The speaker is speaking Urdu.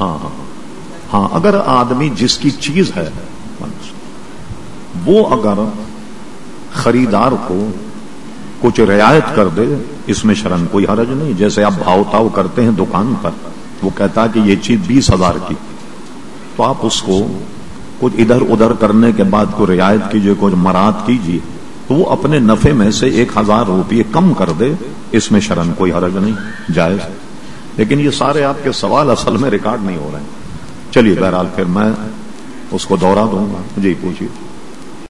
ہاں،, ہاں ہاں ہاں۔ اگر آدمی جس کی چیز ہے، وہ اگر خریدار کو کچھ رعایت کر دے، اس میں شرن کوئی حرج نہیں۔ جیسے آپ بھاؤ تاؤ کرتے ہیں دکان پر، وہ کہتا ہے کہ یہ چیز بیس ہزار کی۔ تو آپ اس کو کچھ ادھر ادھر کرنے کے بعد کوئی رعایت کیجیے کچھ مراد کیجیے تو وہ اپنے نفے میں سے ایک ہزار روپیے کم کر دے، اس میں شرن کوئی حرج نہیں۔ جائز۔ لیکن یہ سارے آپ کے سوال اصل میں ریکارڈ نہیں ہو رہے ہیں۔ چلیے بہرحال پھر میں اس کو دوہرا دوں گا۔ جی پوچھیے۔